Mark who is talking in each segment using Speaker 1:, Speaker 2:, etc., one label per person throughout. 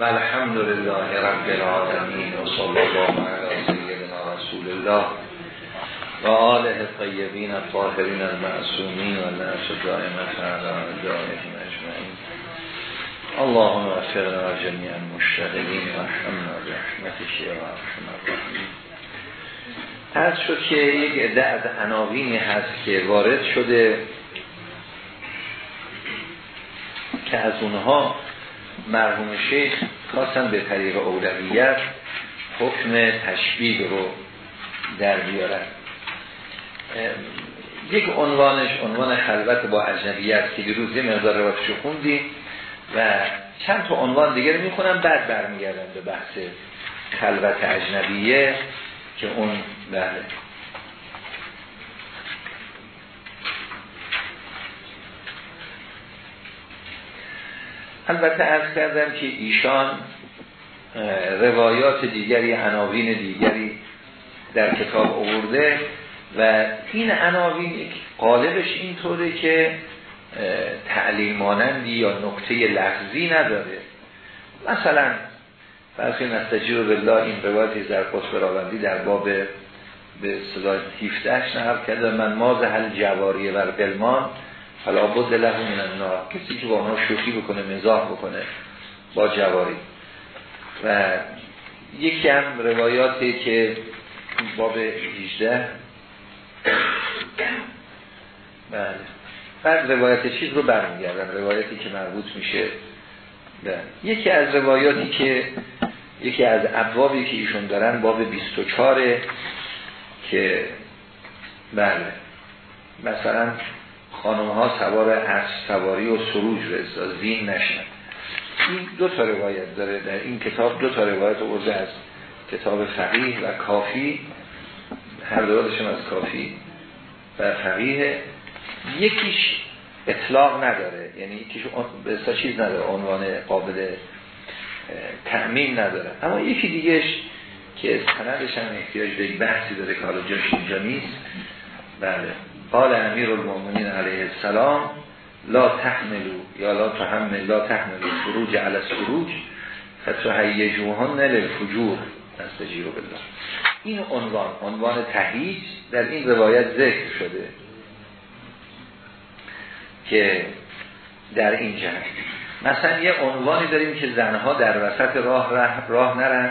Speaker 1: و الحمد لله رب العالمین و صلی الله علی سیدنا رسول الله و آله طیبین الطاهرین المعصومین و نعش دائمت علی دائمین اجمعین. اللهم وفقنا جميع المشتغلین و رحمنا برحمتك و رحم از شد که یک عده از عناوینی هست که وارد شده که از اونها مرحوم شیخ خواستن به طریق اولویت حکم تشبیه رو در بیارن یک عنوانش عنوان خلوت با اجنبیت که دیروز یه مقدار رواتشو خوندی و چند تا عنوان دیگه رو می‌خونم بعد برمیگردم به بحث خلوت اجنبیه که اون بله. البته از کردم که ایشان روایات دیگری عناوین دیگری در کتاب آورده و این عناوین قالبش اینطوره که تعلیم مانندی یا نکته لفظی نداره. مثلا فرضی نستجیر بالله این روایتی در راوندی در باب به صدا 17 نهار کرده من ماز هل جواری و قلمان حالا بود له من النار. کسی که با ما شوخی بکنه مزاح بکنه با جواری. و یکی هم روایاتی که باب 18 بله. بعد روایت چیز رو برمیگردن روایتی که مربوط میشه. بله. یکی از روایاتی که یکی از ابوابی که ایشون دارن باب 24 که بله. مثلا خانم ها سوار از سواری و سروج رسا زین نشن. این دو تا روایت داره. در این کتاب دو تا روایت از کتاب فقیه و کافی. هر دوادشون از کافی و فقیه. یکیش اطلاق نداره. یعنی یکیش به چیز نداره. عنوان قابل تعمیم نداره. اما یکی دیگهش که سندش هم احتیاج به بحثی داره که حالا جاش اینجا نیست. بله. قال امیر المؤمنین علیه السلام لا تحملو یا لا تحمل لا تحملو فروج علی سروج فتحیجوهن للفجور. نستجیرو بالله این عنوان عنوان تهیج در این روایت ذکر شده که در این جهت. مثلا یه عنوانی داریم که زنها در وسط راه راه, راه نرن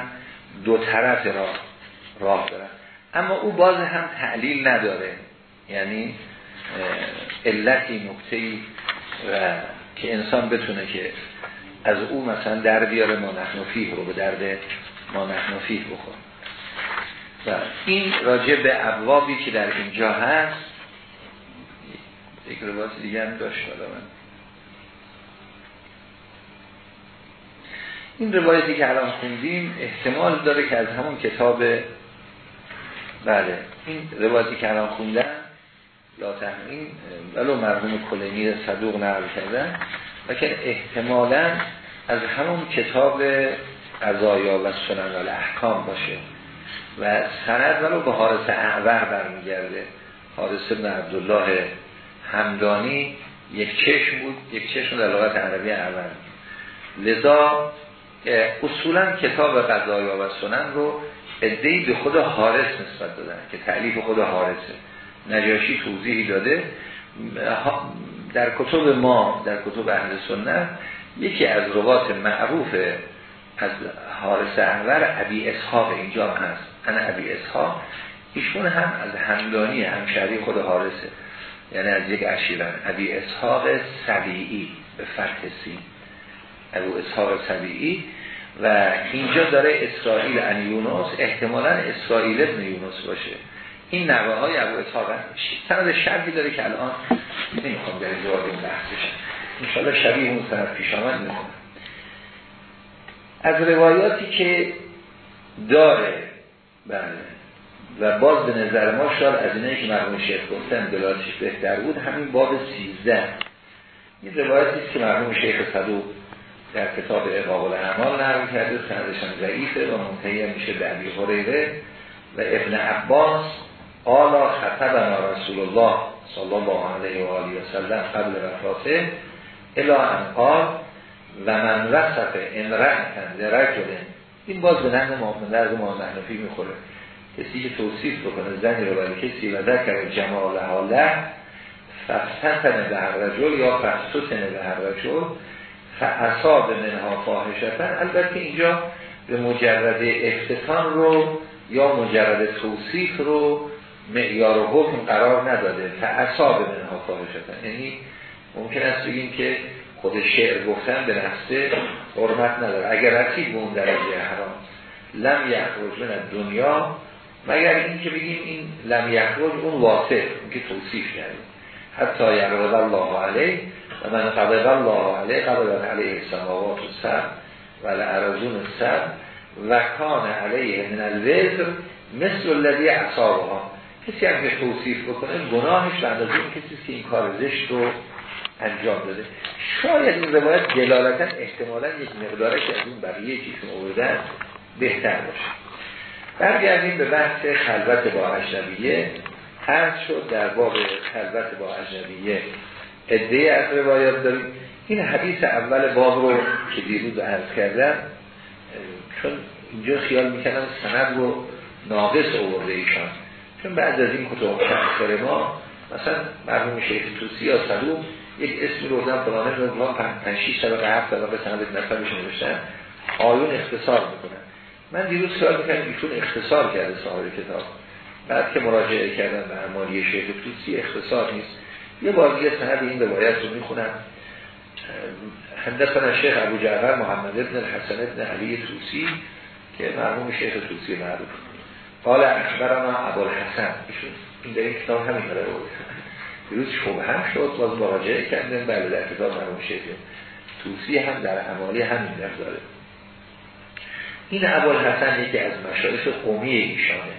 Speaker 1: دو طرف راه راه دارن. اما او باز هم تعلیل نداره. یعنی علتی نکته و که انسان بتونه که از او مثلا در بیاره ما نحنفیه رو به درد ما نحنفیه بخور و این راجع به ابوابی که در اینجا هست یک روایت دیگه هم داشت من. این روایتی که الان خوندیم احتمال داره که از همون کتاب بله این روایتی که الان خوندم لا تحمین ولو مرحوم کلینی صدوق نقل کردن لیکن احتمالا از همون کتاب قضایا و سنن و احکام باشه. و سند ولو به حارس اعور برمیگرده. حارس ابن عبدالله همدانی یک چشم بود یک چشم در لغت عربی اعور. لذا اصولا کتاب قضایا و سنن رو ادهی به خود حارس نسبت دادن که تعلیف خود حارسه نجاشی توضیحی داده. در کتب ما در کتب اهل سنت یکی از روات معروف از حارس انور عبی اسحاق اینجا هست. انا عبی اسحاق. ایشون هم از همدانی همشهری خود حارسه یعنی از یک اشیرن عبی اسحاق سبیعی به فتح سین. ابو اسحاق سبیعی. و اینجا داره اسرائیل ان یونس. احتمالا اسرائیل ابن یونس باشه. این نوه های ابو اسحاق سند شرحی داره که الان نمی‌خوام در جواب این بحث بشن انشاءالله شبیه اون سند پیش آمد می‌خونم از روایاتی که داره بله. و باز به نظر ما شاد از اینایی که مرحوم شیخ گفتن دلاتش بهتر بود همین باب سیزده. این روایتی که مرحوم شیخ صدوق در کتاب اقاق الاعمال نرم کرده سندش هم ضعیفه و منتهی میشه به ابی و ابن عباس. قالا خطبنا رسول الله صلی الله علیه و آله و سلم قبل وفاته الا ان قال و من وصف ان رأتن لرجل. این باز به نحن در ما نحنفی می‌خوره. کسی که توصیف بکنه زنی رو برای کسی و ذکر جمال حاله فستن به هر رجل یا فستن به هر رجل فعصاب منها فاحشتن البته اینجا به مجرد افتتان رو یا مجرد توصیف رو معیار و حکم قرار نداده. فعصاب منها فاحشتن یعنی ممکن است بگیم که خود شعر گفتن به نفسه حرمت نداره. اگر رسید به اون درجه حرام لم یخرج من دنیا مگر این که بگیم این لم یخرج اون واصف اون که توصیف کردیم. حتی یقرب الله علیه و من قبل الله علیه قبل علیه السماوات و سر و لعرضون سر و کان علیه من الوزر مثل الذی اصابها. کسی که توصیف بکنه گناهش بعد از این کسی که این کار زشت رو انجام داده. شاید این روایت دلالتا احتمالا یک مقدارش از این بقیه چیزون آوردن بهتر باشه. برگردیم به بحث خلوت با اجنبیه. هر شد در باب خلوت با اجنبیه ادهی از روایات داریم. این حدیث اول باب رو که دیروز عرض کردم چون اینجا خیال می‌کنم سند رو ناقص آورده ایشان. چون بعد از این کتب متأخر ما مثلا مرحوم شیخ توسی یا صدوق یک اسمی رو بودن فلانه رو بودن پنج شیش طبقه هفت طبقه سند نفرش نوشتن. آیون اختصار می‌کنن. من دیروز خیال می‌کنم ایشون اختصار کرده صاحب کتاب. بعد که مراجعه کردن به اعمالی شیخ توسی اختصار نیست. یه بار دیگه سند این روایت رو می‌خونم. حدثنا شیخ ابو جعفر محمد ابن الحسن ابن علی توسی که مرحوم شیخ توسی معروف. قال اخبرنا ابو الحسن ایشون این در این کتاب همین رو دیروز شبه شد باز مراجعه کردن بله در کتاب مرحوم شیخ توسی هم در عمالی همین داره. این ابوالحسن یکی از مشایخ قومی ایشانه.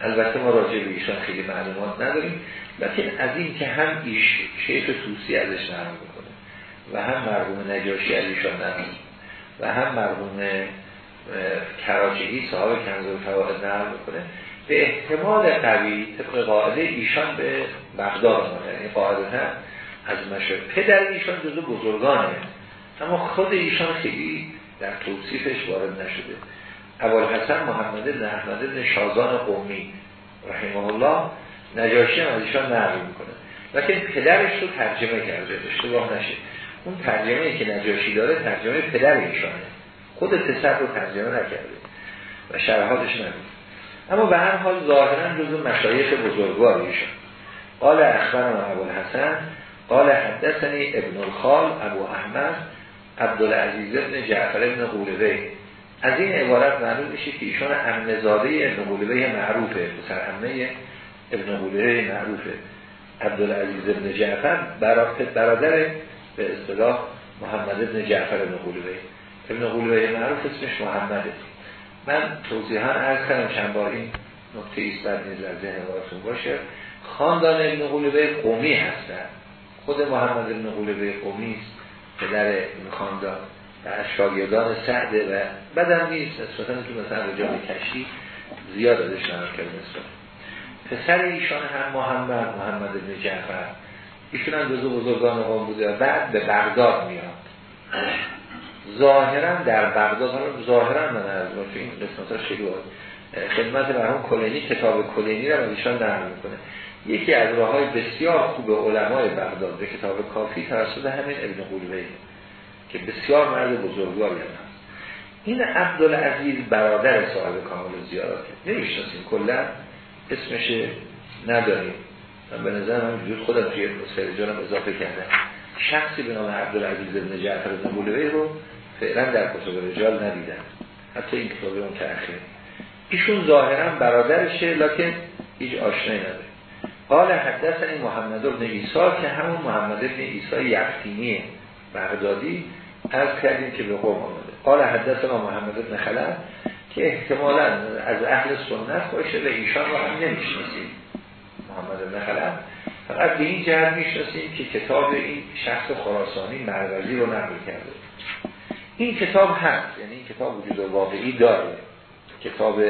Speaker 1: البته ما راجع به ایشان خیلی معلومات نداریم لیکن از این که هم ایش شیخ توسی ازش نرم بکنه و هم مرحوم نجاشی از ایشان و هم مرحوم کراچهی صاحب کنز و فواید نرم بکنه به احتمال قوی طبق قاعده ایشان به بغداد آمده یعنی قاعده هم از مشایخ پدر ایشان جزو بزرگانه. اما خود ایشان خیلی در توصیفش وارد نشده. اول حسن محمد بن احمد بن شازان قومی رحمه الله نجاشی هم از ایشان نقل می‌کنه. لیکن پدرش رو ترجمه کرده. اشتباه نشه. اون ترجمه که نجاشی داره ترجمه پدر ایشانه. خود پسر رو ترجمه نکرده و شرحاتش نمید اما به هر حال ظاهرا جزو مشایخ بزرگوار ایشان قال اخبرنا ابو الحسن قال حدثنی ابن الخال ابو احمد عبدالعزیز ابن جعفر ابن قولوه از این عبارت معلوم میشه که ایشان امنزاده ابن قولوه معروفه. پسر امنه ابن قولوه معروفه. عبدالعزیز ابن جعفر برادر به اصطلاح محمد ابن جعفر ابن قولوه ابن قولوه معروف اسمش محمده. من توضیحا عرض کردم چند بار این نکته ایست بعد نیز در ذهن باشه. خاندان ابن قولوه قومی هستن خود محمد ابن قولوه قومی است پدر این خاندان از شاگردان سعده و بدم نیست که مثلا رجال کشی زیاد ازش نمار کرد پسر ایشان هم محمد محمد بن جعفر. ایشون هم جزو بزرگان قوم بوده و بعد به بغداد میاد. ظاهرا در بغداد حالا ظاهرا من از این قسمت ها خدمت مرحوم کلینی کتاب کلینی رو ایشان نقل می‌کنه. یکی از راه های بسیار خوب علمای بغداد به کتاب کافی توسط همین ابن قلوه که بسیار مرد بزرگواری هم این عبدالعزیز برادر صاحب کامل زیاراته. نمی‌شناسیم کلا اسمش نداریم. من به نظر من وجود خودم توی سرجانم اضافه کردم. شخصی به نام عبدالعزیز ابن جعفر ابن رو فعلا در کتب رجال ندیدن. حتی این کتاب اون تأخیر. ایشون ظاهرا برادرشه لکن هیچ آشنایی نداره. قال حدثنی محمد بن ایسا که همون محمد بن ایسا یختینی بغدادی از کردیم که به قوم آمده. قال حدثنا محمد بن خلف که احتمالا از اهل سنت باشه و ایشان رو هم نمی‌شناسیم. محمد بن خلف فقط به این جهت می‌شناسیم که کتاب این شخص خراسانی مروزی رو نقل کرده. این کتاب هست یعنی این کتاب وجود واقعی داره. کتاب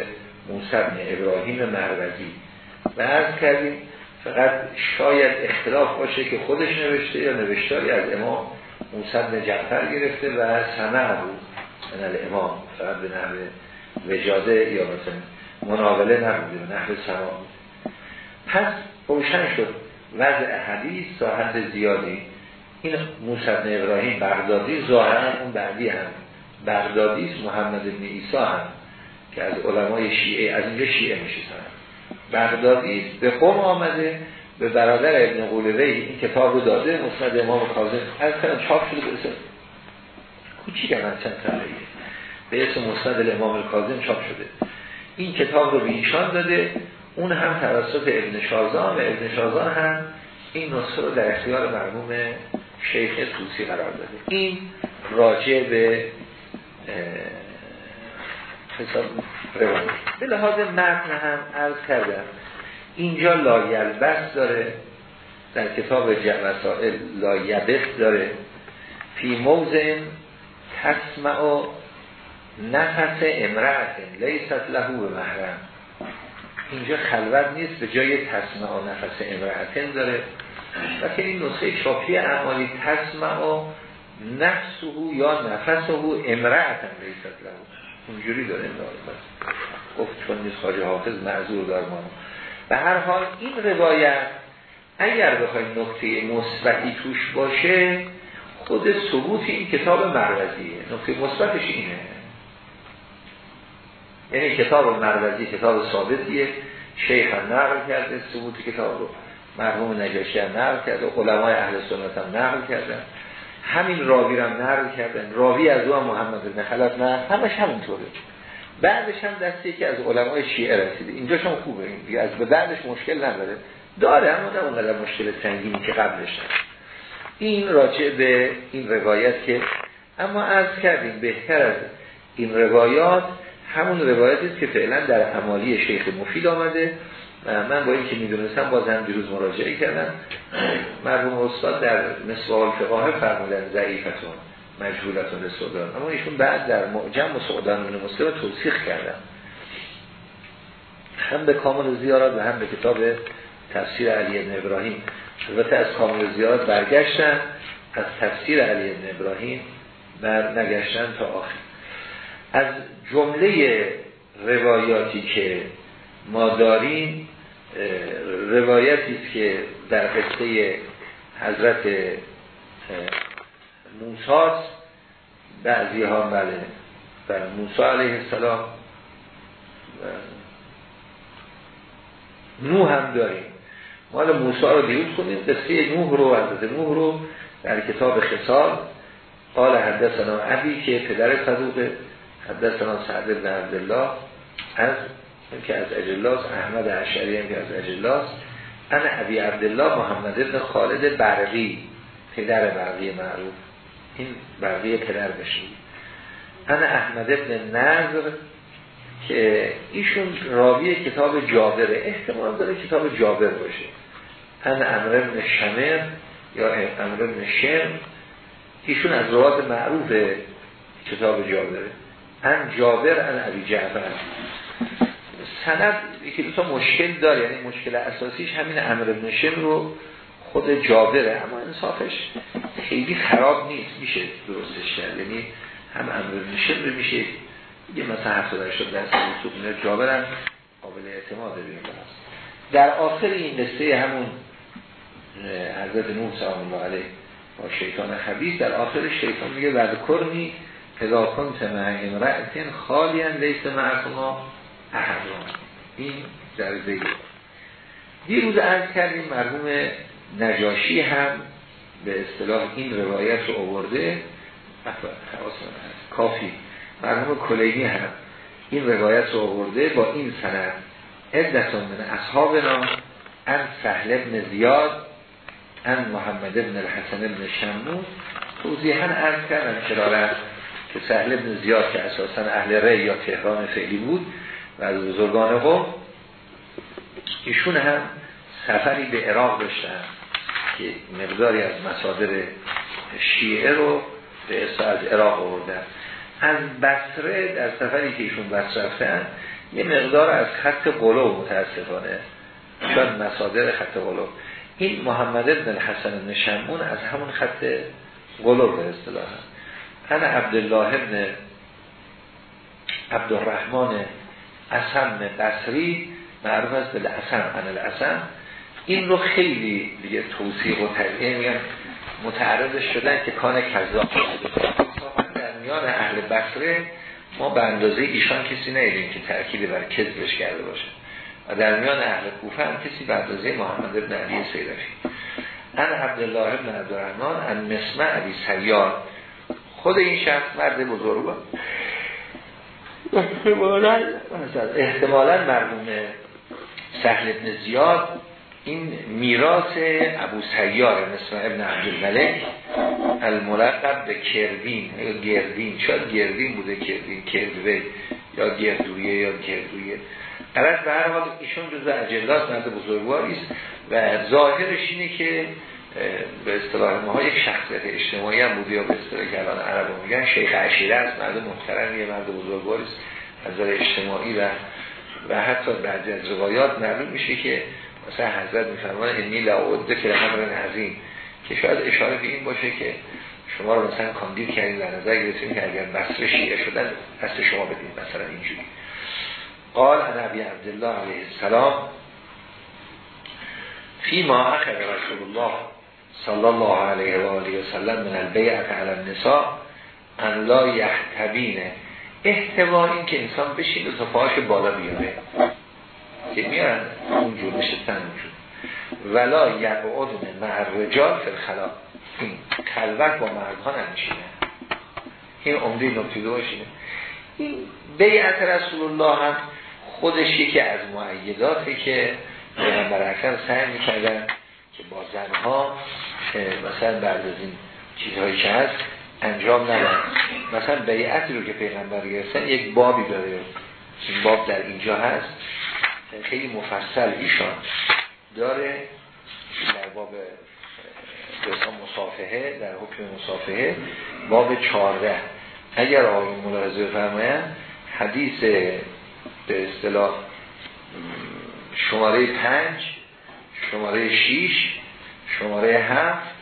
Speaker 1: موسی ابراهیم مروزی و عرض کردیم فقط شاید اختلاف باشه که خودش نوشته یا نوشتاری از امام موسد جعفر گرفته و سمع بود من الامام. فقط به نحو وجاده یا مثلا مناوله نبوده به نحو سماع. پس روشن شد. وضع حدیث تا زیادی این موسد ابراهیم بغدادی ظاهرا اون بعدی هم. بغدادی محمد بن عیسی هم که از علمای شیعه از اینجا شیعه میشه بغدادی به قوم آمده به برادر ابن قولوی این کتاب رو داده مسند امام کاظم از کنم چاپ شده به اسم کوچیک من چند سالهیه به اسم مسند امام کاظم چاپ شده. این کتاب رو به ایشان داده. اون هم توسط ابن شازان و ابن شازان هم این نسخه رو در اختیار مرموم شیخ توسی قرار داده. این راجع به حساب روانی به لحاظ متن هم عرض کردم. اینجا لایلبس داره در کتاب وسائل لایبس داره. فی موزن تسمع و نفس امرأت لیست لهو به محرم. اینجا خلوت نیست به جای تسمع و نفس امرأتن داره. و این نسخه چاپی اعمالی تسمع و نفسه یا نفسه امرأتن لیست لهو اونجوری داره گفت چون نیست خواجه حافظ معذور دار ما. به هر حال این روایت اگر بخوایم نکته مثبتی توش باشه خود ثبوت این کتاب مروزیه نکته مثبتش اینه. یعنی کتاب مروزی کتاب ثابتیه. شیخ هم نقل کرده ثبوت کتاب رو. مرحوم نجاشی هم نقل کرده علمای اهل سنت هم نقل کردن. همین راوی هم نقل کردن. راوی از او محمد بن خلف نه همش همینطوره بعدش هم دستی که از علمای شیعه رسیده. اینجاش هم خوبه. این از به بعدش مشکل نداره. داره اما نه اونقدر مشکل سنگینی که قبلش این راجع به این روایت که اما از کردیم بهتر از این روایات همون روایتی که فعلا در عمالی شیخ مفید آمده. من با اینکه می‌دونستم باز هم دیروز مراجعه کردم. مرحوم استاد در مسوال فقاه فرمودن ضعیفتون مجهولتون سودان. اما ایشون بعد در و سودان من مسلم توصیح کردن. هم به کامل زیارت و هم به کتاب تفسیر علی ابن ابراهیم. البته از کامل زیارت برگشتن از تفسیر علی ابن ابراهیم بر نگشتن تا آخر. از جمله روایاتی که ما داریم روایتی است که در قصه حضرت موساست بعضی ها بله بر موسی علیه السلام نوح هم داریم. مال موسی رو دیوز کنیم قصه نوح رو حضرت نوح رو در کتاب خسال قال حدثنا عبی که پدر صدوق حدثنا سعد بن عبدالله از که از اجلاس احمد عشری هم که از اجلاس انا عبی عبدالله محمد بن خالد برقی پدر برقی معروف. این برقی پدر بشید انا احمد ابن نظر که ایشون راوی کتاب جابره. احتمال داره کتاب جابر باشه. انا امر ابن شمر یا امر ابن شم ایشون از روات معروف کتاب جابره. ان جابر ان عبی جعفر. سند یکی دو تا مشکل داره یعنی مشکل اساسیش همین امر ابن رو خود جابره اما انصافش خیلی خراب نیست میشه درستش کرد. یعنی هم امر ابن میشه یه مثلا هفت در شد در سوق جابر هم قابل اعتماد بیم در آخر این قصه همون حضرت نوح سلام الله علیه با شیطان خبیث در آخر شیطان میگه بعد کرنی اذا کنت مع امرأتین خالیا لیس معكما احدون این زیر دیروز عرض کردیم مرحوم نجاشی هم به اصطلاح این روایت رو آورده. کافی. مرحوم کلینی هم این روایت رو آورده با این سند. عدتون من اصحابنا ان سهل ابن زیاد ان محمد ابن الحسن ابن شموس. توضیحا عرض کردن چرا که سهل ابن زیاد که اساسا اهل ری یا تهران فعلی بود و از بزرگان قوم ایشون هم سفری به عراق داشتن که مقداری از مصادر شیعه رو به از عراق آوردن. از بسره در سفری که ایشون بسره رفتن یه مقدار از خط قلو متاسفانه شاید مصادر خط قلو این محمد ابن بن شمون از همون خط قلوب به اصطلاح. انا عبدالله ابن عبدالرحمن اسم قصری معروف است به انا الاسم این رو خیلی دیگه توصیق و تغییر میگن متعرض شدن که کان کذاب در میان اهل بصره ما به اندازه ایشان کسی نیدیم که ترکیب بر کذبش کرده باشه. و در میان اهل کوفه هم کسی به اندازه محمد ابن علی سیرفی ان عبدالله ابن عبدالرحمن ان مسمع علی سیار. خود این شخص مرد بزرگ احتمالا. احتمالا مرموم سهل ابن زیاد این میراث ابو سیار مثل ابن عبدالملک الملقب به کردین یا گردین. شاید گردین بوده کردین کردوه یا گردویه یا گردویه قرد به هر حال ایشون جزء اجلات مرد بزرگواری است و ظاهرش اینه که به اصطلاح ما یک شخصیت اجتماعی هم بوده یا به اصطلاح که الان عربو میگن شیخ عشیره است مرد محترمیه مرد بزرگواری است از نظر اجتماعی و و حتی بعضی از روایات معلوم میشه که مثلا حضرت میفرمان انی لعوده که امر عظیم که شاید اشاره به این باشه که شما رو مثلا کاندید کردید در نظر گرفتیم که اگر بصره شیعه شدن دست شما بدید مثلا اینجوری. قال عن ابی عبدالله علیه السلام فی ما اخر رسول الله صلی الله علیه و آله و سلم من البیعت علی النساء ان لا یحتبینه احتوا این که انسان بشین و صفاش بالا بیاره. که میارن اونجور نشستن اونجور. ولا یقعدن مع رجال فی این خلوت با مردها نمیشینه. این عمده نکته باشینه این بیعت رسول الله هم خودش یکی از معیداتی که پیغمبر اکرم سعی می‌کردن که با زنها مثلا بعد از این چیزهایی که هست انجام ندن. مثلا بیعتی رو که پیغمبر گرفتن یک بابی داره. این باب در اینجا هست. خیلی مفصل ایشان داره در باب مصافحه در حکم مصافحه. باب چارده اگر آقای ملاحظه فرماین حدیث به اصطلاح شماره پنج شماره شیش شماره هفت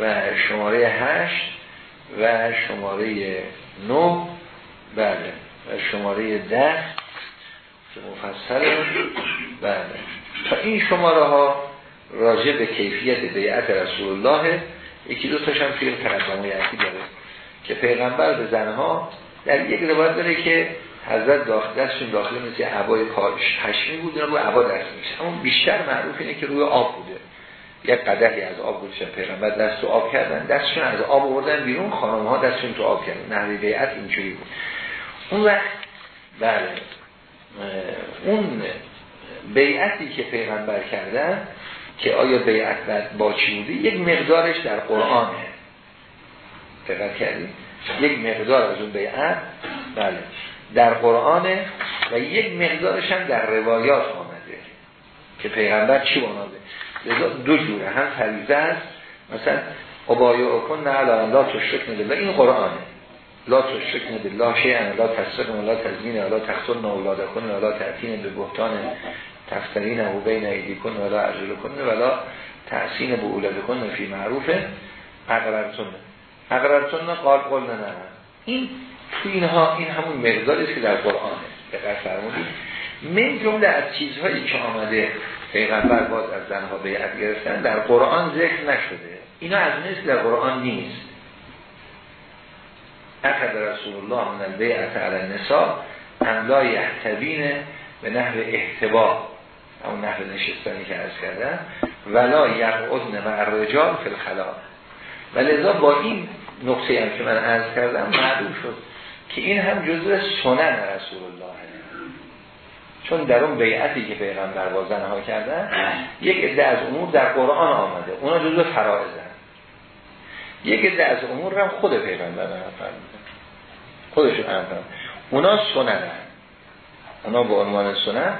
Speaker 1: و شماره هشت و شماره نو بله. و شماره ده. که مفصل. بله. تا این شماره ها راجع به کیفیت بیعت رسول الله یکی دو تاشم فیل تقدمه یکی داره که پیغمبر به زنها در یک روایت داره که حضرت داخل دستشون داخل مثل عبای پشمی بود رو عبا دست میشه اما بیشتر معروف اینه که روی آب بوده. یک قدری از آب گذاشتن پیغمبر دست تو آب کردن دستشون از آب آوردن بیرون خانم ها دستشون تو آب کردن. نحوی بیعت اینجوری بود. اون وقت بله اون بیعتی که پیغمبر کردن که آیا بیعت با چی بوده؟ یک مقدارش در قرآنه. دقت کردیم یک مقدار از اون بیعت بله در قرآنه و یک مقدارش هم در روایات آمده که پیغمبر چی باناده لذا دو جوره هم فریضه است. مثلا ابایه کن نه الان لا تشرک نده. این قرآنه لا تشرک نده. لا شیعن لا تسرق لا تزمین لا تخصن اولاد کن لا تحتین به بهتان تفترین و بین ایدی کن ولا عجل کن ولا تحسین به اولاد کن فی معروفه اقررتون اقررتون قال قل نه نه این تو اینها این همون مقداری که در قرآنه دقت فرمودید. من جمله از چیزهایی که آمده پیغمبر باز از زنها بیعت گرفتن در قرآن ذکر نشده. اینا از نیست در قرآن نیست. اخذ رسول الله من البیعت علی النساء ان لا یحتبین به نحو احتبا اون نحو نشستانی که عرض کردن ولا یقعدن مع الرجال فی الخلا و با این نقطه هم که من عرض کردم معلوم شد که این هم جزء سنن رسول الله چون در اون بیعتی که پیغمبر با زنها کردن یک عده از امور در قرآن آمده. اونا جزء فرائزن یک عده از امور هم خود پیغمبر فرمودن. خودشون فرمودن. اونا سنن. اونا با عنوان سنن.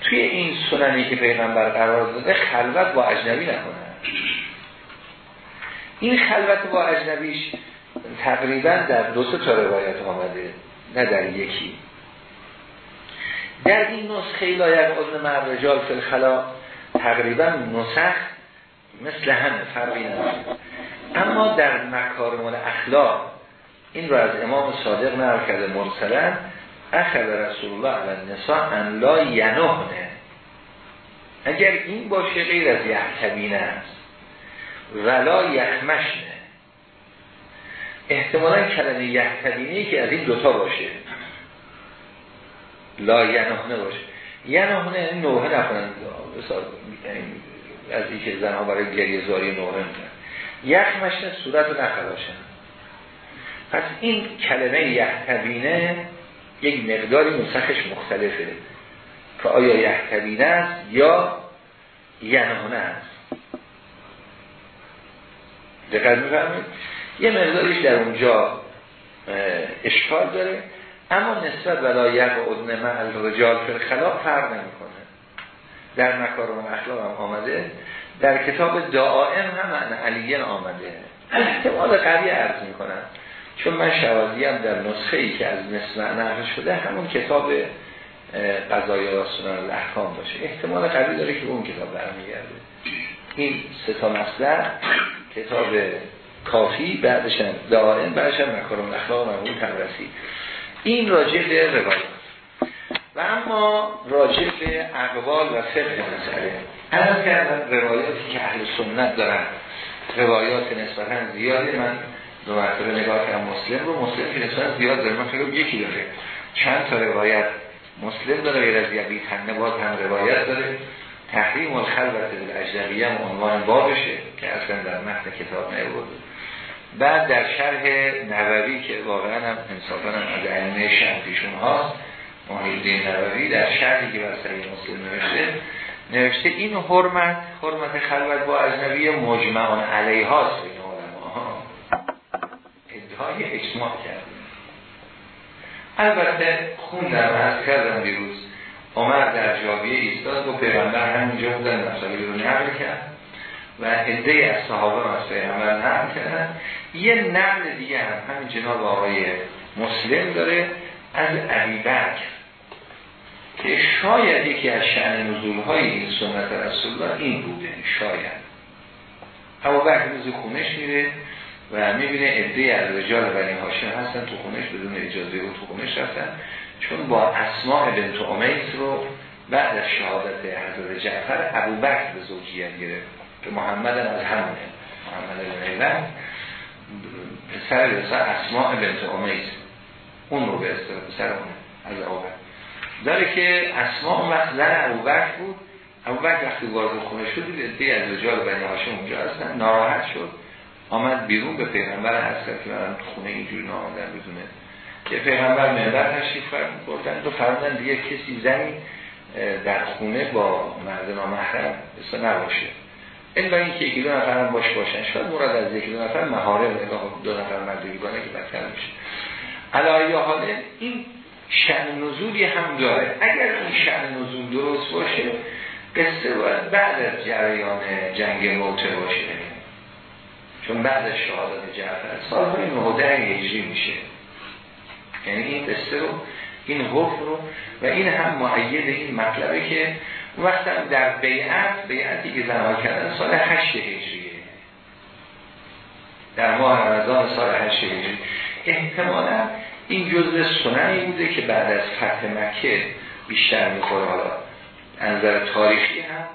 Speaker 1: توی این سننی که پیغمبر قرار داده خلوت با اجنبی نکنن. این خلوت با اجنبیش تقریبا در دو تا روایت آمده نه در یکی. در این نسخه لایق اذن مع رجال فی الخلا تقریبا نسخ مثل همه فرقی نداره. اما در مکارم اخلاق این رو از امام صادق نقل کرده مرسلا اخذ رسول الله علی النساء ان لا ینهنه اگر این باشه غیر از یحتبینه است. ولا یخمشنه احتمالا کلمه یحتبینه که از این دوتا باشه. لا ینهنه باشه. ینهنه نوحه نکنن از این که زنها برای گریه زاری نوحه می‌کنن. یخمشنه صورت رو نخلاشن. پس این کلمه یحتبینه یک مقداری نسخش مختلفه که آیا یحتبینه است یا ینهانه است. دقیق میفرمید یه مقداریش در اونجا اشکال داره. اما نسبت ولایت و ادنه مع رجال فی خلاف فرق نمی‌کنه. در مکارم اخلاق هم آمده. در کتاب دائم هم معنی علیه آمده. احتمال قوی عرض می‌کنم. چون من شوازی هم در نسخه ای که از نصف نقل شده همون کتاب قضای سنن الاحکام باشه. احتمال قوی داره که اون کتاب برمیگرده. این سه تا مصدر کتاب کافی بعدش هم بعدش هم مکارم اخلاق مرمون تبرسی. این راجع به روایات و اما راجع به اقوال و فقه مسئله. از کردن روایاتی که اهل سنت دارن روایات نسبتا زیاده. من دو مرتبه نگاه کردم مسلم رو. مسلم که نسبتا زیاد داره. من فکر یکی داره. چند تا روایت مسلم داره غیر از یبی تنه باز هم روایت داره. تحریم الخلوت بالاجنبیه هم عنوان بابشه که اصلا در متن کتاب نبوده بعد در شرح نووی که واقعا هم انصافا هم از علمه شمتیشون هاست محیدین نووی در شرحی که بر مسلم نوشته نوشته این حرمت حرمت خلوت با اجنبی مجمعان علیه هاست این علماء ادعای اجماع کرد. البته خوندم از کردم دیروز. عمر در جابیه ایستاد و پیغمبر همینجا بودن مسئله رو نقل کرد. و عده از صحابه از پیغمبر نقل کردن. یه نقل دیگه هم همین جناب آقای مسلم داره از علی بکر که شاید یکی از شعن نزول های این سنت رسول الله این بوده شاید. اما بکر میز خونش میره و می‌بینه عده از رجال بنی هاشم هستن تو خونش بدون اجازه و تو خونش رفتن چون با اسماع بنت امیس رو بعد از شهادت حضرت جعفر ابو بکر به زوجیت گرفت که محمد از همونه محمد بن پسر رسا اسماع بنت امیس. اون رو به اصطلاح پسر اون از ابو داره که اسماع اون وقت زن بود. ابو بکر وقتی وارد خونه شد دید از رجال بنی هاشم اونجا هستن. ناراحت شد. آمد بیرون به پیغمبر هست که من خونه اینجوری نامدن بدونه که پیغمبر منبر تشریف بردن تو فرمودن دیگه کسی زنی در خونه با مرد نامحرم بسا نباشه. با اینکه یکی دو نفر باش باشن. شاید مراد از یکی دو نفر مهاره دو نفر مردگی بانه که بدتر میشه. علایه حاله این شن نزولی هم داره. اگر این شن نزول درست باشه قصه باید بعد از جریان جنگ موته باشه. چون بعد از شهادت جعفر سالهای نهده هجری میشه. یعنی این قصه رو این حکم رو و این هم معید این مطلبه که وقت در بیعت بیعتی که زنها کردن سال هشت هجریه. در ماه رمضان سال هشت هجری. احتمالا این جزء سننی بوده که بعد از فتح مکه بیشتر می‌خوره. حالا نظر تاریخی هم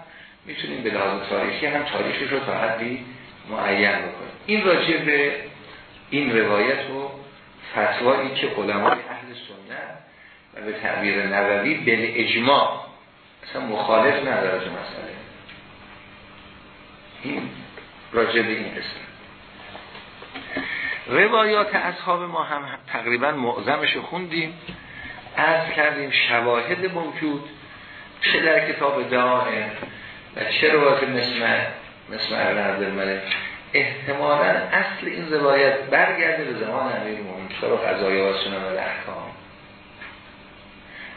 Speaker 1: می‌تونیم به لحاظ تاریخی هم تاریخش رو تا حدی معین بکنیم. این راجع به این روایت و فتوایی که علمای اهل سنت و به تعبیر نووی به اجماع اصلا مخالف نداره مسئله. این راجع به این قسم روایات اصحاب ما هم تقریبا معظمش خوندیم. از کردیم شواهد موجود چه در کتاب دائم و چه روایت مثل مثل عبدالملک احتمالا اصل این روایت برگرده به زمان امیر مومن و قضای و سنن و احکام.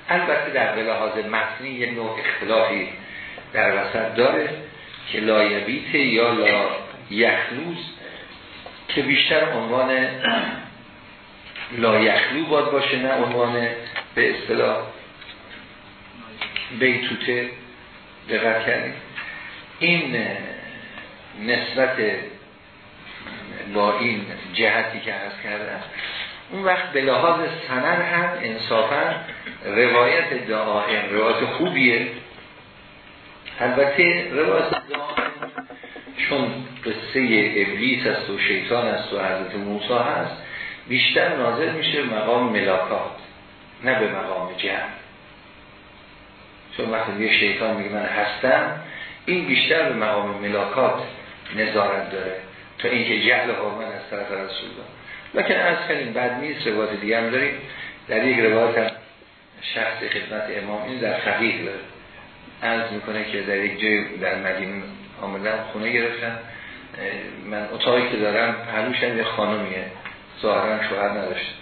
Speaker 1: البته در لحاظ متنی یه نوع اختلافی در وسط داره که لایبیت یا لا یخلوز که بیشتر عنوان لا یخلو باد باشه نه عنوان به اصطلاح بیتوته دقت کردیم. این نسبت با این جهتی که عرض کردم اون وقت به لحاظ سنن هم انصافا روایت دعائم روایت خوبیه. البته روایت دعائم چون قصه ابلیس است و شیطان است و حضرت موسی هست بیشتر ناظر میشه مقام ملاکات نه به مقام جمع چون وقتی یه شیطان میگه من هستم این بیشتر به مقام ملاکات نظارت داره تا اینکه جهل حرمت از طرف رسول الله لکن از کنیم بعد نیست روایت دیگه هم داریم. در یک روایت هم شخص خدمت امام این در فقیه از می‌کنه که در یک جای در مدینه آمدن خونه گرفتن. من اتاقی که دارم پهلوشم یه خانمیه ظاهرا شوهر نداشت.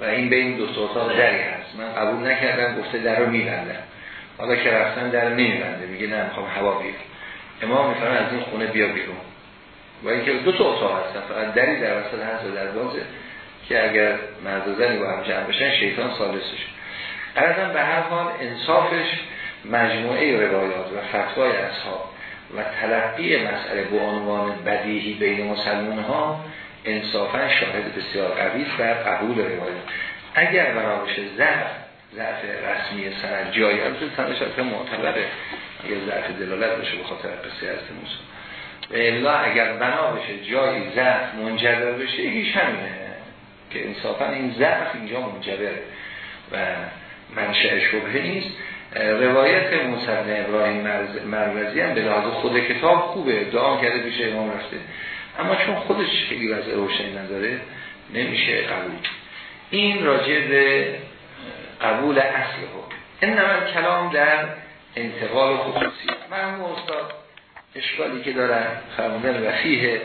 Speaker 1: و این بین دو اتاق دری هست. من قبول نکردم گفته در رو میبندم. حالا که رفتن در نمیبنده. میگه نه می‌خوام هوا بیرون امام میفرمان از این خونه بیا بیرون. و اینکه دو تا اتاق هستن فقط دری در وسط هست و در بازه که اگر مرد و زنی با هم جمع بشن شیطان سالسش قرارم به هر حال انصافش مجموعه روایات و فتوای اصحاب و تلقی مسئله به عنوان بدیهی بین مسلمان ها انصافا شاهد بسیار قوی در قبول روایات اگر بنا بشه ضعف ضعف رسمی سند جایی که معتبره اگر ضعف دلالت بشه به خاطر قصه از موسی الا اگر بنا بشه جایی ضعف منجبر بشه هیچ همینه. که انصافا این ضعف اینجا منجبره. و منشأ شبهه نیست. روایت موسیقی ابراهیم مروزی هم به لحاظ خود کتاب خوبه. دعا کرده پیش امام رفته. اما چون خودش خیلی وضع روشنی نداره نمیشه قبول. این راجع به قبول اصل حکم. این نمال کلام در انتقال خصوصی. من استاد اشکالی که دارن فرمودن و فیه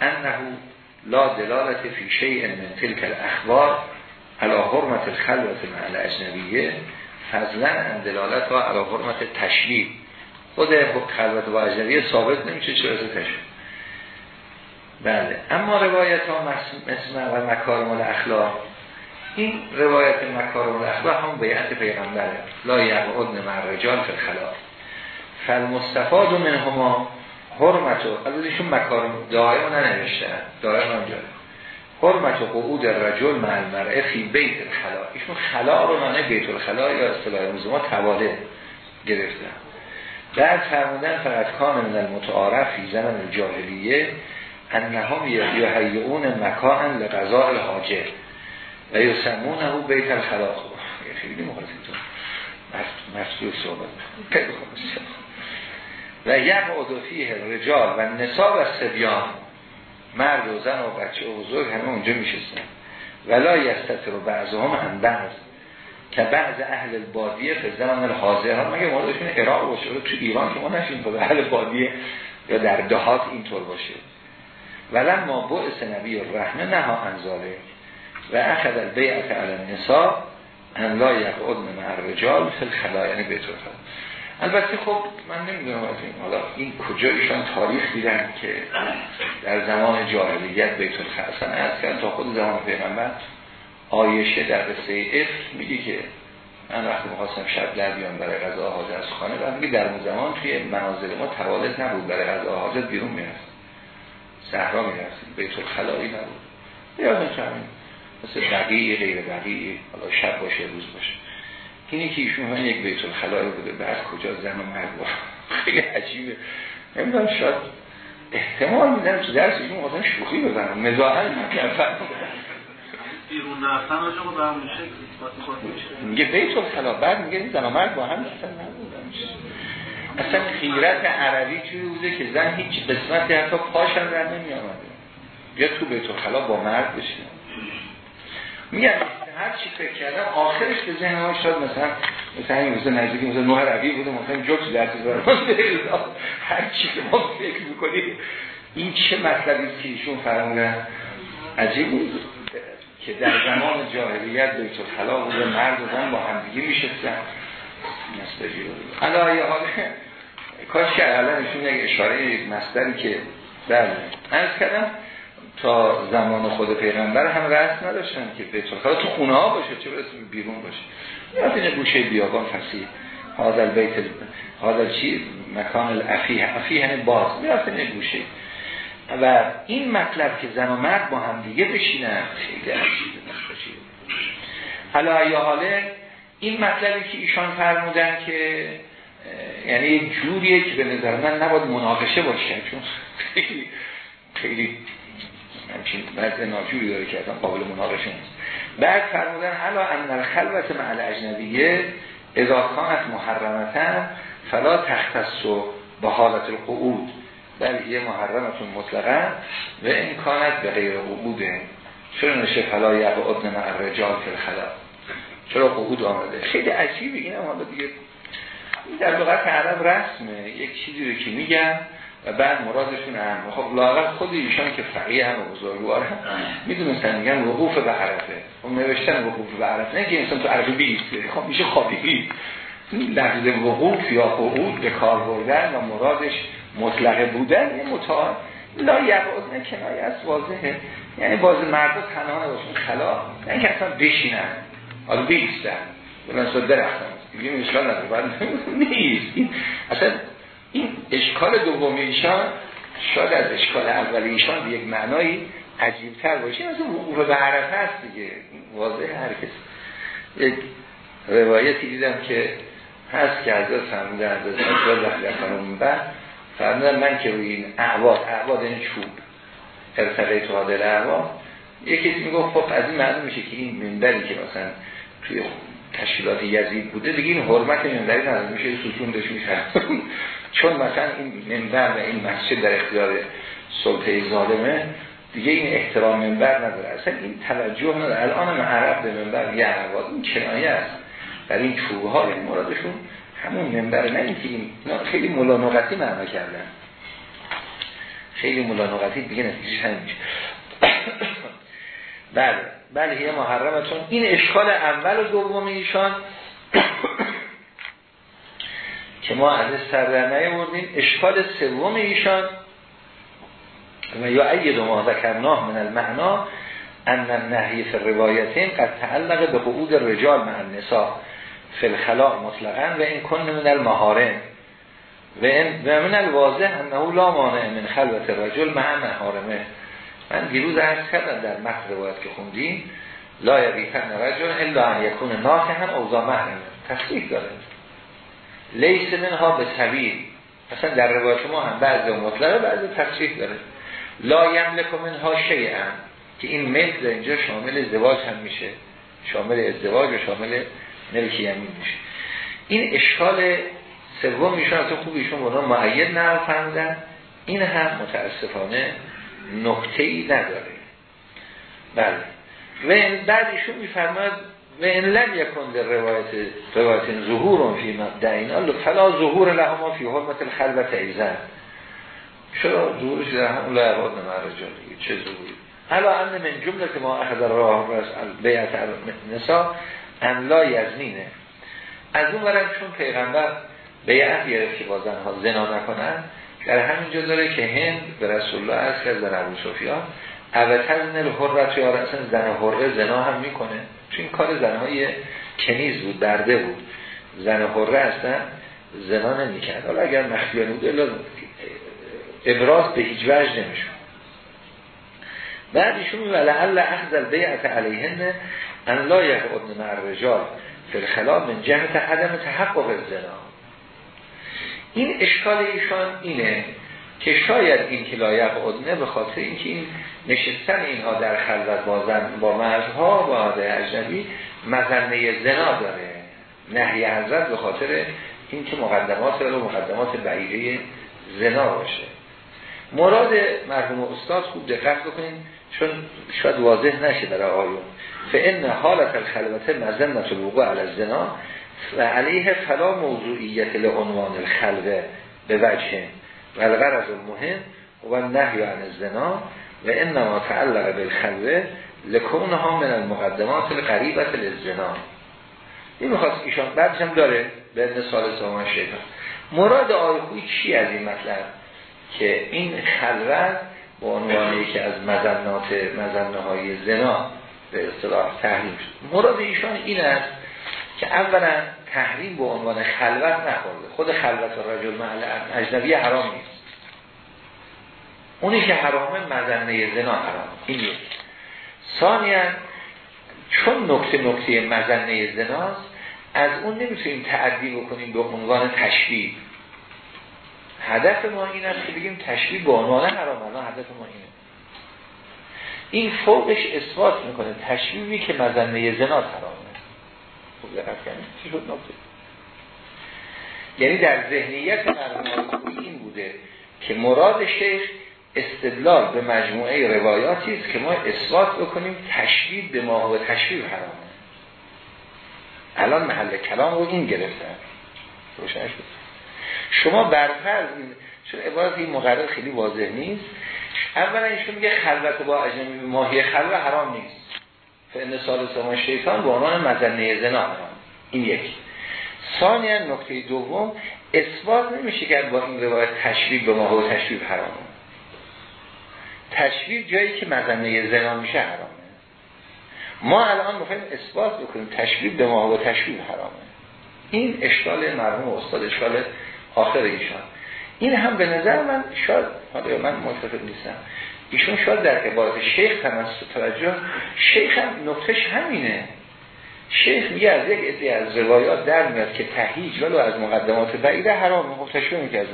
Speaker 1: انه لا دلالت فی شیء من تلک الاخبار علی حرمت الخلوت مع الاجنبیه فضلا ان دلالت ها علی حرمت تشریع. خود خلوت با اجنبیه ثابت نمیشه چه تشریع. بله. اما روایت ها مثل و مکارم الاخلاق. این روایت مکارم الاخلاق هم بیعت پیغمبره. لا یقعدن مع رجال فی فالمستفاد من هما حرمت از ایشون مکارم دائم ننوشتن دائم آنجا حرمت و قعود رجل مع فی بیت الخلا ایشون خلا رو معنی بیت الخلا یا اصطلاح روز ما تواله گرفتن در فرمودن فقط کان من المتعارف فی زمن الجاهلیه انهم یحیعون مکان لقضاء الحاجه و یسمونه بیت الخلا خیلی مخالفی تو مفتوح صحبت. خیلی و یک فیه رجال و نصاب و سبیان مرد و زن و بچه و بزرگ همه اونجا میشستن. ولا یستت رو بعض هم هم بعض. که بعض اهل بادیه به زمان حاضر هم مگه موردشون عراق باشه؟ تو ایران که ما نشیم به اهل بادیه یا در دهات اینطور باشه. ولم ما بعث نبی الرحمه نها انزاله و اخذ البیعت علی النساء ان لا یقعدن مع الرجال فی الخلا یعنی بیت البته خب من نمی‌دونم از این حالا این کجا ایشان تاریخ دیدن که در زمان جاهلیت بیت الخلصن از کرد تا خود زمان پیغمبر آیشه در قصه افت میگه که من وقتی می‌خواستم شب در بیان برای غذا حاجت از خانه و میگه در اون زمان توی منازل ما توالت نبود برای غذا حاجت بیرون می‌رفت صحرا می‌رفت بیت الخلایی نبود. همین؟ مثل بقیه غیر بقیه. حالا شب باشه روز باشه. اینی که ایشون یک بیت الخلای بوده. بعد کجا زن و مرد خیلی عجیبه. نمی‌دونم شاید احتمال میدن تو درس ایشون مثلا شوخی بزنم. مزاحل نکردن
Speaker 2: بیرون رفتن آجا به همون
Speaker 1: میگه بیت الخلا بعد میگه زن و مرد با هم اصلا نبودن. اصلا خیرت عربی چوی بوده که زن هیچ قسمتی حتی پاشن در نمی آمده بیا تو بیت الخلا با مرد بشین میگن هر چی فکر کردم آخرش به ذهن ها شد مثلا مثلا این مثلا نزدیکی مثلا نوح روی بوده مثلا جوکس در هر چی که ما فکر می‌کنیم این چه مطلبی که ایشون فرمودن؟ عجیب بود که در زمان جاهلیت بیت الخلا بوده مرد و زن با همدیگه میشستن. مستجی بود. یه حال کاش که ایشون یک اشاره یک مصدری که بله. از کردم تا زمان خود پیغمبر هم رست نداشتن که بیت الخلا تو خونه ها باشه چه برسه بیرون باشه. میاد این گوشه بیابان فسیح. حاضر بیت حاضر چی؟ مکان الافیه. افیه یعنی باز. میاد این گوشه. و این مطلب که زن و مرد با هم دیگه بشینن خیلی عجیبه حالا یا حاله این مطلبی که ایشان فرمودن که یعنی جوریه که به نظر من نباید مناقشه باشه چون خیلی خیلی همچین بعد ناجوری داره که اصلا قابل مناقشه نیست. بعد فرمودن حالا ان الخلوت مع اجنبیه اذا کانت محرمتن فلا تختص به حالت القعود. بل یه محرمتون مطلقا و این کانت به غیر قعوده چرا نشه فلا یقعدن مع الرجال فی الخلا چرا قعود آمده؟ خیلی عجیبه این هم حالا دیگه در لغت عرب رسمه. یک چیزی رو که میگن و بعد مرادشون هم. خب لاغت خود ایشان که فقیه هم و بزرگوار هم می‌دونستن میگن وقوف به عرفه خب نوشتن وقوف به عرفه نه که انسان تو عرفه بیسته خب میشه خوابی لحظه وقوف یا قعود به کار بردن و مرادش مطلقه بودن یه متعال. لا یقعد کنایه است واضحه. یعنی باز مرد تنها نباشون خلا نه که اصلا بشینن. حالا بیستن. بلن سو درختن. دیگه اشکال نداره نیست. اصلا این اشکال دومی ایشان شاید از اشکال اولی ایشان به یک معنایی عجیبتر باشه مثل وقوف به عرفه هست دیگه واضح هر کس یک روایتی دیدم که هست که حضرت وقتی اکنون بعد فرمودن من که روی این اعواد اعواد این چوب ارتقه تو حادل اعواد یکی می‌گفت خب از این معلوم میشه که این منبری که مثلا توی تشکیلات یزید بوده دیگه این حرمت منبری نداره میشه ستون میشه چون مثلا این منبر و این مسجد در اختیار سلطه ظالمه دیگه این احترام منبر نداره. اصلا این توجه نداره. الان عرب به منبر یه عواد این کنایه است. در این چوب ها این مرادشون همون منبر. نه اینکه این خیلی ملانقتی معنا کردن. خیلی ملانقتی دیگه نتیجه همین بله. بله یه محرمتون. این اشکال اول و دوم ایشان که ما از سر در نیاوردیم. اشکال سوم ایشان و یا اید ما ذکرناه من المعنا ان النهی فی الروایتین قد تعلق به قعود رجال مع النساء فی الخلاء مطلقا و این کن من المهارم و, و من الواضح انه لا مانع من خلوت رجل مع محارمه. من دیروز عرض کردم در متن روایت که خوندیم لا یبیتن رجل الا ان یکون ناکهن اوضا محرمه تصدیق داره لیس منها به طویل مثلا در روایت ما هم بعضی مطلقه بعضی تصریح داره. لا یملک منها شیئا. که این ملک در اینجا شامل ازدواج هم میشه. شامل ازدواج و شامل ملکی هم میشه. این اشکال سوم میشون از خوب ایشون بنا معید فرمودن. این هم متاسفانه نکته ای نداره. بله. و بعد ایشون میفرماد و این لم یکن در روایت روایت ظهور فی مبدعین فلا ظهور لهما فی حرمت الخلوت ایزن چرا ظهورش در همون لعباد مرجان چه ظهوری؟ حالا ان من جمله که ما اخذ راه رس بیعت نسا ان لا یزنینه. از اون برم چون پیغمبر بیعت گرفت که با زنها زنا نکنن در همینجا داره که هند به رسول الله از که زن ابو سفیان اوتزن الحرت یا اصلا زن حره زنا هم می‌کنه. چون کار زنهای کنیز بود برده بود. زن حره هستن زنا نمی‌کرد. حالا اگر مخفیانه بود ابراز به هیچ وجه نمیشون بعدشون ولعل اخذ البیعت علیهن ان لا یقعدن مع الرجال من جهت عدم تحقق الزنا. این اشکال ایشان اینه که شاید این که لایق ادنه به خاطر اینکه این نشستن اینها در خلوت با زن با مردها با عاده اجنبی مزنه زنا داره. نهی حضرت به خاطر اینکه مقدمات و مقدمات بعیده زنا باشه. مراد مرحوم استاد خوب دقت بکنین چون شاید واضح نشه در آیون. فان حالت الخلوت مزنه الوقوع علی الزنا و علیه فلا موضوعیت لعنوان الخلوه به وجه و الغرض المهم و نهی عن الزنا و انما تعلق بالخلوه لکونها من المقدمات القریبت للزنا. این می‌خواست ایشان بعدش داره به مثال سامان شیطان. مراد آیخوی چی از این مطلب؟ که این خلوت به عنوان که از مزنات مزنه های زنا به اصطلاح تحریم شد. مراد ایشان این است که اولا تحریم به عنوان خلوت نخورده. خود خلوت رجل محل اجنبی حرام نیست. اونی که حرامه مزنه زنا حرام. این ثانیا چون نکته نکته مزنه زناست از اون نمی‌تونیم تعدی بکنیم به عنوان تشبیه. هدف ما این است که بگیم تشبیه به عنوان حرام. الان هدف ما اینه. این فوقش اثبات می‌کنه تشبیهی که مزنه زنا خوب چی شد نکته یعنی در ذهنیت مرموم این بوده که مراد شیخ استدلال به مجموعه روایاتی است که ما اثبات بکنیم تشبیه به ما و تشبیه حرامه الان محل کلام رو این گرفتن. روشن شد. شما برفرض چون عبارت این مقرر خیلی واضح نیست. اولا ایشون میگه خلوت با اجنبی ماهی خلوت حرام نیست. فان سال سما شیطان به عنوان مزنه زنا این یک. ثانیا نکته دوم اثبات نمیشه کرد با این روایت تشبیه به ماهی و تشبیه حرامه. تشبیه جایی که مزنه زنا میشه حرامه. ما الان می‌خوایم اثبات بکنیم تشبیه به ما و تشبیه حرامه. این اشکال مرحوم استاد اشکال آخر ایشان. این هم به نظر من شاید حالا من متفق نیستم. ایشون شاید در عبارت شیخ تمست توجه. شیخ هم نقطش همینه. شیخ میگه از یک ادعی از روایات در میاد که تهیج ولو از مقدمات بعیده حرام. تشبیه که از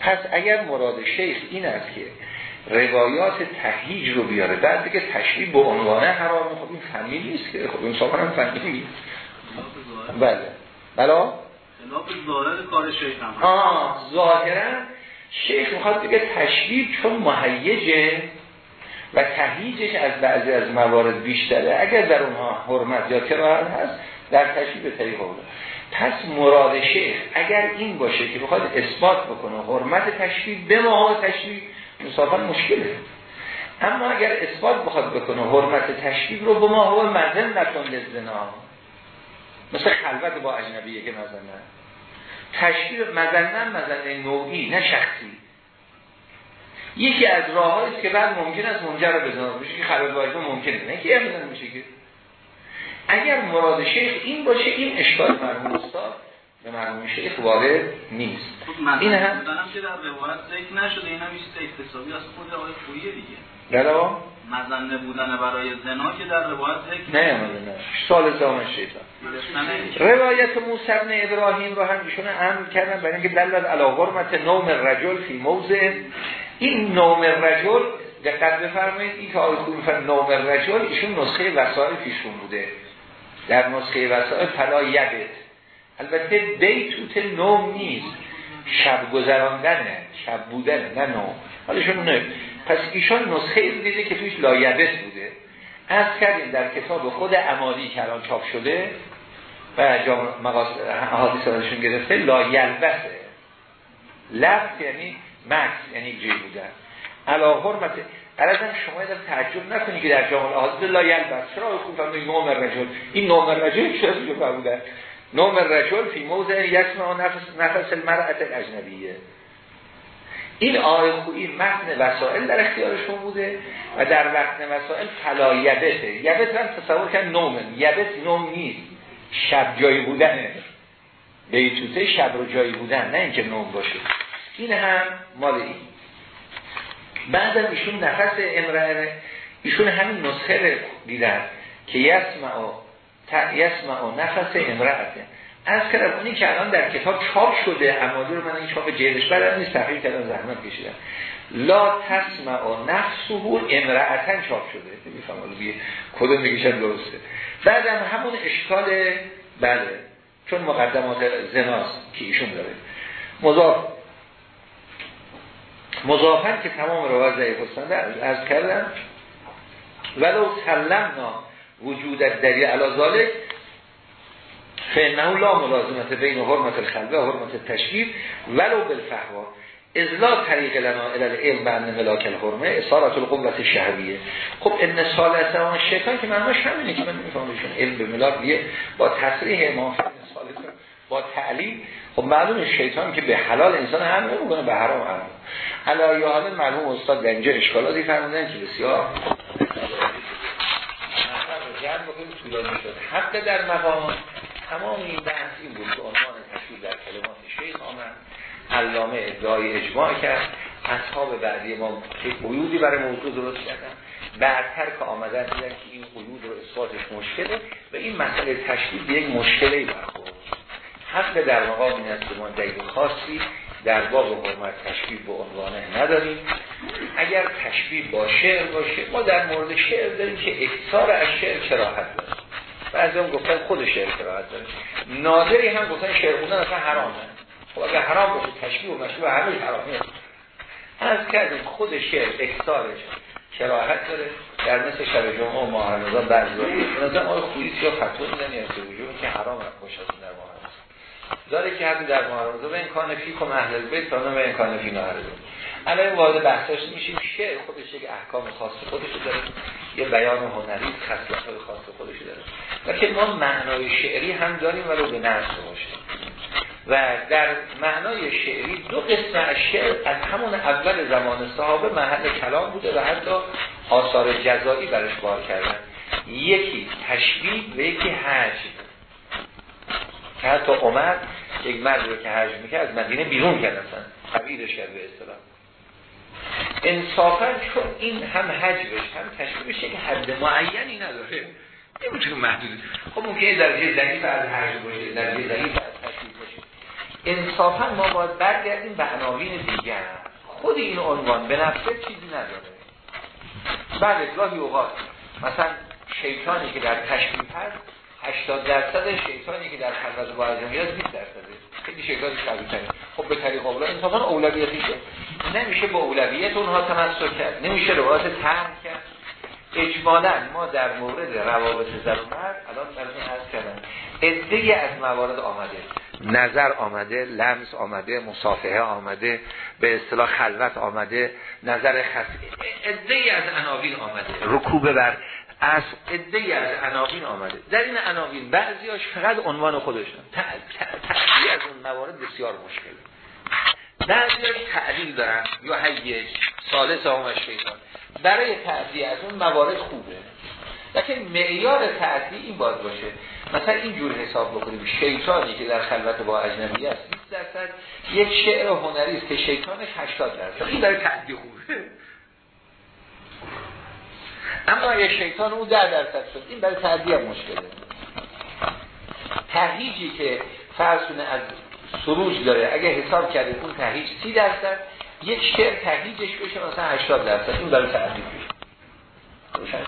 Speaker 1: پس اگر مراد شیخ این است که روایات تهیج رو بیاره بعد دیگه تشریح به عنوان حرام خب این فنی نیست که خب این سابقا هم فنی نیست. بله. بلا
Speaker 2: ظاهر کار شیخ هم
Speaker 1: آه ظاهرا شیخ می‌خواد دیگه تشریح چون مهیجه و تهیجش از بعضی از موارد بیشتره. اگر در اونها حرمت یا کراهت هست در تشریح به طریق پس مراد شیخ اگر این باشه که بخواد اثبات بکنه حرمت تشریح به ما تشریح انصافا مشکله. اما اگر اثبات بخواد بکنه حرمت تشبیه رو به ما هو مزن نکن لزنا مثل خلوت با اجنبیه که مزنن تشبیه مزنن مزنه نوعی نه شخصی. یکی از راههایی که بعد ممکن است منجر رو بزنه بشه که با اجنبیه ممکنه نه که میشه که. اگر مراد شیخ این باشه این اشکال مرموم استاد به مرموم شیخ وارد نیست.
Speaker 2: خب این هم که در روایت ذکر نشده این هم اکتسابی از خود آقای خویه دیگه.
Speaker 1: بلا
Speaker 2: مزنه بودن برای زنا که در روایت ذکر
Speaker 1: نه نه سال زمان شیطان. روایت موسی بن ابراهیم رو هم ایشون امر کردن برای اینکه دلت علی حرمت نوم رجل فی موضع. این نوم رجل دقت بفرمایید این که آقای خوبی نوم رجل ایشون نسخه وسائل پیشون بوده. در نسخه وسائل فلا یبت البته بیتوت نوم نیست. شب گذراندنه شب بودنه نه نوم. حالشون نه پس ایشان نسخه دیده که توش لایبس بوده. از کردیم در کتاب خود امالی که الان چاپ شده و حادثه ازشون گرفته لایلبسه لفت یعنی مکس یعنی جی بودن علا حرمت قرازم شما در تعجب نکنید که در جامعه حادثه لایلبس. چرا خوب فهمید نوم رجل؟ این نوم رجل چرا جو بودن نوم رجل فی موضع یسمع نفس, نفس المرأت اجنبیه این آقای خویی متن وسائل در اختیارشون بوده و در وقت وسائل فلا یبته یبت هم تصور کن نومه یبت نوم نیست. شب جایی بودنه. بیتوته شب رو جایی بودن نه اینکه نوم باشه. این هم مال این. بعدم ایشون نفس امرأه ایشون همین نسخه دیدن که یسمع یسمع و نفس امرأته. از کردم اونی که الان در کتاب چاپ شده اماده رو من این چاپ جیدش برم نیست تحقیق کردن زحمت کشیدم. لا تسمع و نفسه امرأتن چاپ شده. نمیفهم حالا بیه کدوم بگیشن درسته. بعدم همون اشکال بله چون مقدمات زناست که ایشون داره. مضاف مضافن که تمام رو ضعیف هستند از کردم. ولو سلمنا وجود دلیل علا ذالک فانه لا ملازمت بین حرمت الخلوه و حرمت التشکیل ولو بالفهوا. ازلا طریق لنا العلم بند ملاک الحرمه اصارت القوت شهریه خب ان سال اون شیطان که معناش همینه که من نمی‌فهمم ایشون علم به ملاک بیه با تصریح امام با تعلیم. خب معلوم شیطان که به حلال انسان هم نمی‌کنه به حرام هم علا حال معلوم استاد در اینجا اشکالاتی فرمودن که بسیار حتی در مقام تمام این بحث این بود که عنوان تشکیل در کلمات شیخ آمد علامه ادعای اجماع کرد. اصحاب بعدی ما قیودی برای موضوع درست کردن. برتر که آمدن دیدن که این قیود رو اثباتش مشکله و این مسئله تشکیل یک مشکلی برخورد. حق در مقام این است که ما خاصی در باب حرمت تشبیه به عنوانه نداریم. اگر تشبیه با شعر باشه ما در مورد شعر داریم که اکثار از شعر کراهت داره بعضی هم گفتن خود شعر کراهت داره. نادری هم گفتن شعر خوندن اصلا حرامه. خب اگر حرام باشه تشبیه و مشبیه همه حرامه. از کردیم خود شعر اکثارش کراهت داره. در مثل شب جمعه و ماه رمضان بعضی وقت نظر آقای خویی یا فتوا میدن یا که حرام باشه در ماه داره که حتی در محرمزه به امکان فی کم اهل بیت تا به امکان فی نهر الان وارد بحثاش میشیم. شعر خودش یک احکام خاص خودش داره. یه بیان هنری خاصیت های خاص خودش داره. و که ما معنای شعری هم داریم ولو به نرس باشه. و در معنای شعری دو قسم از شعر از همون اول زمان صحابه محل کلام بوده و حتی آثار جزایی برش بار کردن. یکی تشبیه و یکی حجم که حتی عمر یک مرد رو که حج می‌کرد از مدینه بیرون کرد اصلا. کرد به اصطلاح. انصافا چون این هم حجبش هم تشبیهش که حد معینی نداره. نمی‌تونه محدود خب ممکنه درجه ضعیف از حج باشه درجه ضعیف از تشبیه باشه. انصافا ما باید برگردیم به عناوین دیگر. خود این عنوان به نفسه چیزی نداره. بله گاهی اوقات. مثلا شیطانی که در تشبیه هست 80 درصد شیطانی که در خلوت با از میاد 20 درصده. خیلی شیطان قوی تره خب به طریق اولا انصافا اولویتیشه نمیشه با اولویت اونها تمسک کرد نمیشه روایت تهم کرد. اجمالا ما در مورد روابط زن و مرد الان براتون عرض کردم. ادهی از موارد آمده. نظر آمده لمس آمده مصافحه آمده به اصطلاح خلوت آمده نظر خاصی ادهی از عناوین آمده. رکوب بر از ادهی از عناوین آمده. در این عناوین بعضیاش فقط عنوان خودشون. تعلیل از اون موارد بسیار مشکله. بعضیاش تعلیل دارن. یا هیج سالس هم شیطان. برای تعدیل از اون موارد خوبه. لیکن معیار تعدیل این باید باشه. مثلا اینجور حساب بکنیم. شیطانی که در خلوت با اجنبی است 20 درصد. یک شعر هنری است که شیطانش 80 درصد. این برای تعدیل خوبه. اما اگه شیطان اون در درصد شد این برای تعدیه مشکله. تهیجی که فرسونه از سروج داره. اگه حساب کرده اون تهیج سی درصد یک شعر تهیجش بشه مثلا 80 درصد. این برای تعدیه بشه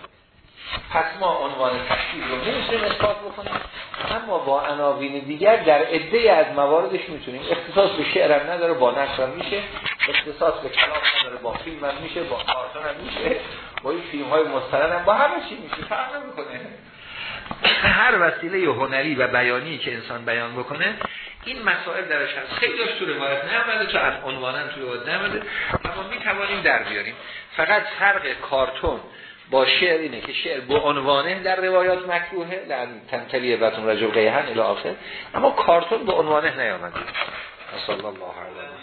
Speaker 1: پس ما عنوان تشکیل رو نمی‌تونیم اثبات بکنیم. اما با عناوین دیگر در عده از مواردش می‌تونیم. اختصاص به شعر هم نداره با نقش هم میشه. اختصاص به کلام نداره با فیلم میشه با کارتون هم میشه با این فیلم های هم با همه چی میشه. فرق نمی‌کنه. هر وسیله هنری و بیانی که انسان بیان بکنه این مسائل درش هست. خیلی تو روایت نمیده تو از عنوانن تو روایت نمیده اما می‌توانیم در بیاریم. فقط فرق کارتون با شعر اینه که شعر با عنوانه در روایات مکروهه لعن تنتلیه بتون رجل قیهن الى آخر. اما کارتون با عنوانه نیامده. صلی الله علیه